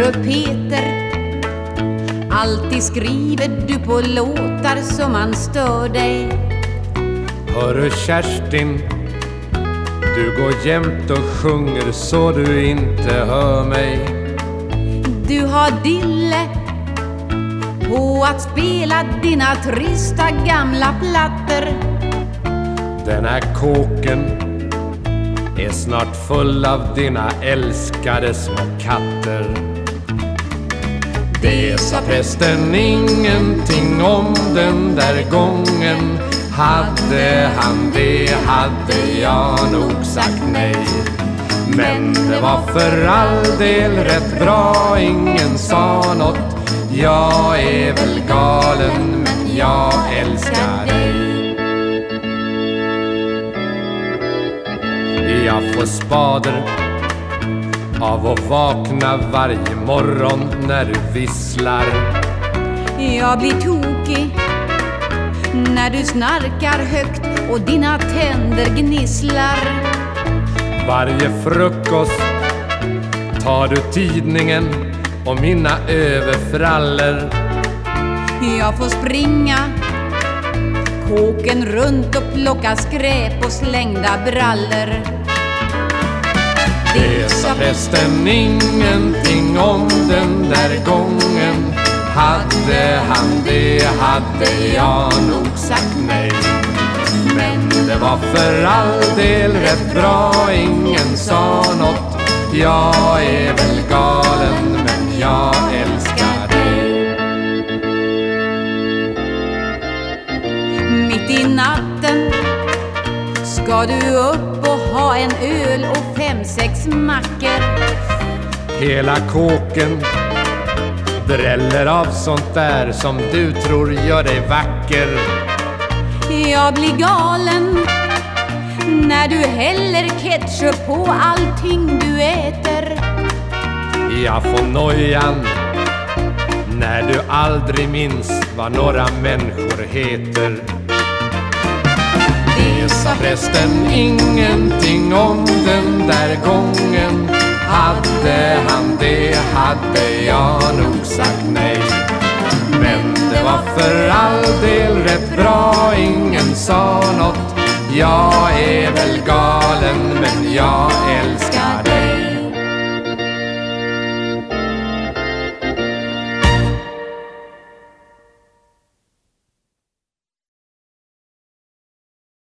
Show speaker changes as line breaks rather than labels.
trumpeter Alltid skriver du på låtar som man stör dig
Hörru Kerstin, du går jämt och sjunger så du inte hör mig.
Du har dille på att spela dina trista gamla plattor
Den här kåken är snart full av dina älskade små katter. Det sa prästen ingenting om den där gången. Hade han det hade jag nog sagt nej. Men det var för all del rätt bra, ingen sa nåt Jag är väl galen men jag älskar dig. Jag får spader av att vakna varje morgon när du visslar.
Jag blir tokig när du snarkar högt och dina tänder gnisslar
Varje frukost tar du tidningen och mina överfrallor.
Jag får springa kåken runt och plocka skräp och slängda brallor
det sa prästen ingenting om den där gången. Hade han det hade jag nog sagt nej. Men det var för all del rätt bra, ingen sa nåt Jag är väl galen men jag älskar dig.
Mitt i natten ska du upp och ha en öl och fem, sex mackor.
Hela kåken dräller av sånt där som du tror gör dig vacker.
Jag blir galen när du häller ketchup på allting du äter.
Jag får nojan när du aldrig minns vad några människor heter. Det sa prästen ingenting om gången Hade han det hade jag nog sagt nej. Men det var för all del rätt bra, ingen sa nåt Jag är väl galen men jag älskar